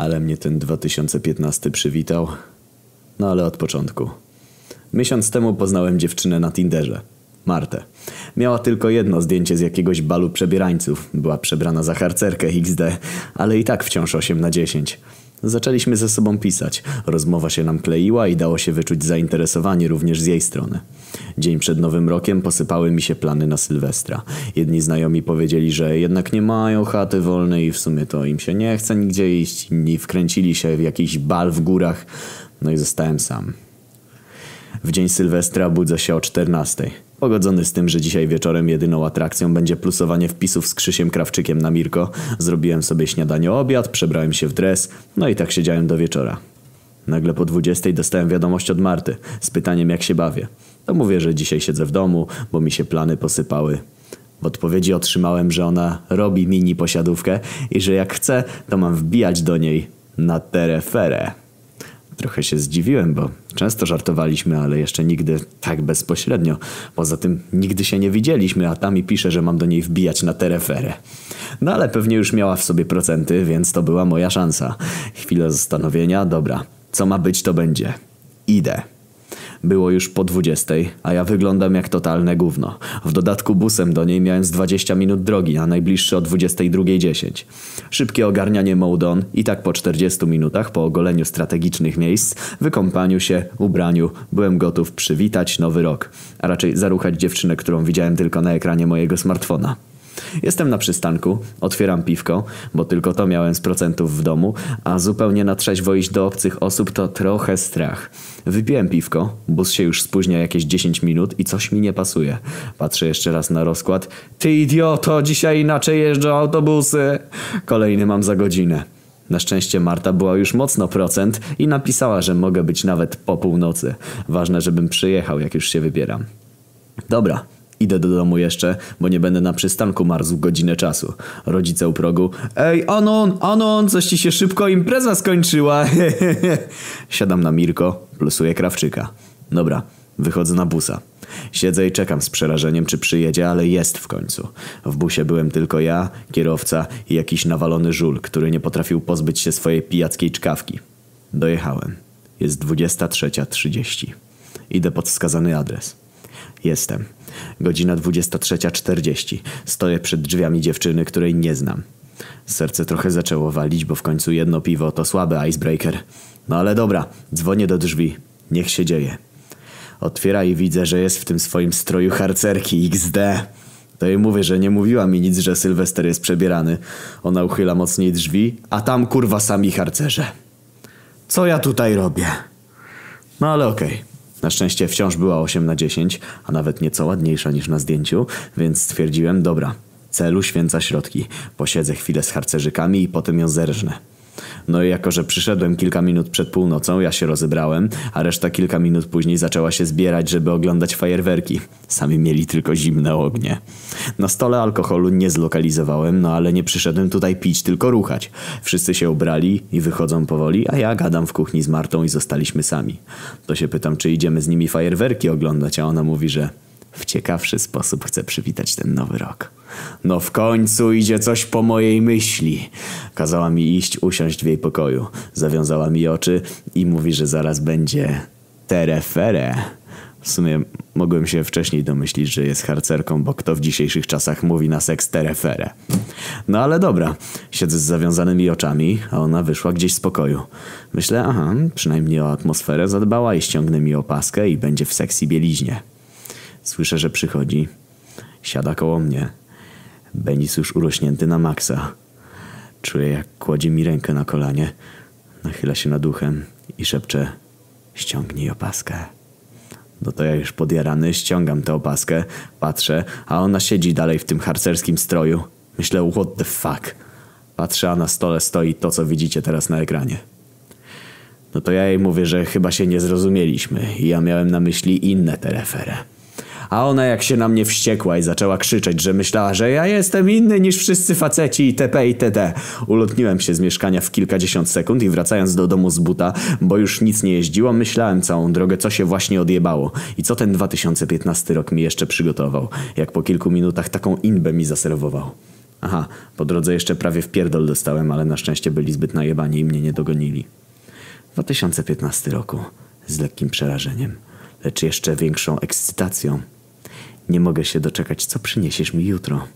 Ale mnie ten 2015 przywitał. No ale od początku. Miesiąc temu poznałem dziewczynę na Tinderze. Martę. Miała tylko jedno zdjęcie z jakiegoś balu przebierańców. Była przebrana za harcerkę XD, ale i tak wciąż 8 na 10. Zaczęliśmy ze sobą pisać. Rozmowa się nam kleiła i dało się wyczuć zainteresowanie również z jej strony. Dzień przed Nowym Rokiem posypały mi się plany na Sylwestra. Jedni znajomi powiedzieli, że jednak nie mają chaty wolnej i w sumie to im się nie chce nigdzie iść. Inni wkręcili się w jakiś bal w górach. No i zostałem sam. W dzień Sylwestra budzę się o 14. Pogodzony z tym, że dzisiaj wieczorem jedyną atrakcją będzie plusowanie wpisów z Krzysiem Krawczykiem na Mirko, zrobiłem sobie śniadanie obiad, przebrałem się w dres, no i tak siedziałem do wieczora. Nagle po 20 dostałem wiadomość od Marty z pytaniem jak się bawię. To mówię, że dzisiaj siedzę w domu, bo mi się plany posypały. W odpowiedzi otrzymałem, że ona robi mini posiadówkę i że jak chce, to mam wbijać do niej na tereferę. Trochę się zdziwiłem, bo często żartowaliśmy, ale jeszcze nigdy tak bezpośrednio. Poza tym nigdy się nie widzieliśmy, a ta mi pisze, że mam do niej wbijać na tereferę. No ale pewnie już miała w sobie procenty, więc to była moja szansa. Chwilę zastanowienia, dobra, co ma być to będzie. Idę. Było już po 20, a ja wyglądam jak totalne gówno. W dodatku busem do niej miałem z 20 minut drogi, a najbliższy o 22.10. Szybkie ogarnianie Mołdon i tak po 40 minutach po ogoleniu strategicznych miejsc, wykąpaniu się, ubraniu, byłem gotów przywitać nowy rok, a raczej zaruchać dziewczynę, którą widziałem tylko na ekranie mojego smartfona. Jestem na przystanku, otwieram piwko, bo tylko to miałem z procentów w domu, a zupełnie na trzeźwo iść do obcych osób to trochę strach. Wypiłem piwko, bus się już spóźnia jakieś 10 minut i coś mi nie pasuje. Patrzę jeszcze raz na rozkład. Ty idioto, dzisiaj inaczej jeżdżą autobusy. Kolejny mam za godzinę. Na szczęście Marta była już mocno procent i napisała, że mogę być nawet po północy. Ważne, żebym przyjechał, jak już się wybieram. Dobra, Idę do domu jeszcze, bo nie będę na przystanku marzł godzinę czasu. Rodzice u progu. Ej, Anon, Anon, coś ci się szybko impreza skończyła. Siadam na Mirko, plusuję krawczyka. Dobra, wychodzę na busa. Siedzę i czekam z przerażeniem, czy przyjedzie, ale jest w końcu. W busie byłem tylko ja, kierowca i jakiś nawalony żul, który nie potrafił pozbyć się swojej pijackiej czkawki. Dojechałem. Jest 23.30. Idę pod wskazany adres. Jestem. Godzina 23.40. Stoję przed drzwiami dziewczyny, której nie znam. Serce trochę zaczęło walić, bo w końcu jedno piwo to słaby icebreaker. No ale dobra, dzwonię do drzwi. Niech się dzieje. Otwiera i widzę, że jest w tym swoim stroju harcerki XD. To jej mówię, że nie mówiła mi nic, że Sylwester jest przebierany. Ona uchyla mocniej drzwi, a tam kurwa sami harcerze. Co ja tutaj robię? No ale okej. Okay. Na szczęście wciąż była 8 na 10, a nawet nieco ładniejsza niż na zdjęciu, więc stwierdziłem, dobra, celu święca środki. Posiedzę chwilę z harcerzykami i potem ją zerżnę. No i jako, że przyszedłem kilka minut przed północą, ja się rozebrałem, a reszta kilka minut później zaczęła się zbierać, żeby oglądać fajerwerki. Sami mieli tylko zimne ognie. Na stole alkoholu nie zlokalizowałem, no ale nie przyszedłem tutaj pić, tylko ruchać. Wszyscy się ubrali i wychodzą powoli, a ja gadam w kuchni z Martą i zostaliśmy sami. To się pytam, czy idziemy z nimi fajerwerki oglądać, a ona mówi, że w ciekawszy sposób chce przywitać ten nowy rok. No w końcu idzie coś po mojej myśli. Kazała mi iść, usiąść w jej pokoju. Zawiązała mi oczy i mówi, że zaraz będzie terefere. W sumie mogłem się wcześniej domyślić, że jest harcerką, bo kto w dzisiejszych czasach mówi na seks terefere. No ale dobra, siedzę z zawiązanymi oczami, a ona wyszła gdzieś z pokoju. Myślę, aha, przynajmniej o atmosferę zadbała i ściągnę mi opaskę i będzie w seksji bieliźnie. Słyszę, że przychodzi. Siada koło mnie. Benis już urośnięty na maksa. Czuję, jak kładzie mi rękę na kolanie. Nachyla się nad uchem i szepcze ściągnij opaskę. No to ja już podjarany ściągam tę opaskę, patrzę, a ona siedzi dalej w tym harcerskim stroju. Myślę, what the fuck. Patrzę, a na stole stoi to, co widzicie teraz na ekranie. No to ja jej mówię, że chyba się nie zrozumieliśmy i ja miałem na myśli inne terefere a ona jak się na mnie wściekła i zaczęła krzyczeć, że myślała, że ja jestem inny niż wszyscy faceci itp. itd. Ulotniłem się z mieszkania w kilkadziesiąt sekund i wracając do domu z buta, bo już nic nie jeździło, myślałem całą drogę, co się właśnie odjebało i co ten 2015 rok mi jeszcze przygotował, jak po kilku minutach taką inbę mi zaserwował. Aha, po drodze jeszcze prawie w pierdol dostałem, ale na szczęście byli zbyt najebani i mnie nie dogonili. 2015 roku. Z lekkim przerażeniem, lecz jeszcze większą ekscytacją. Nie mogę się doczekać, co przyniesiesz mi jutro.